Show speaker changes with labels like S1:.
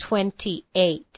S1: 28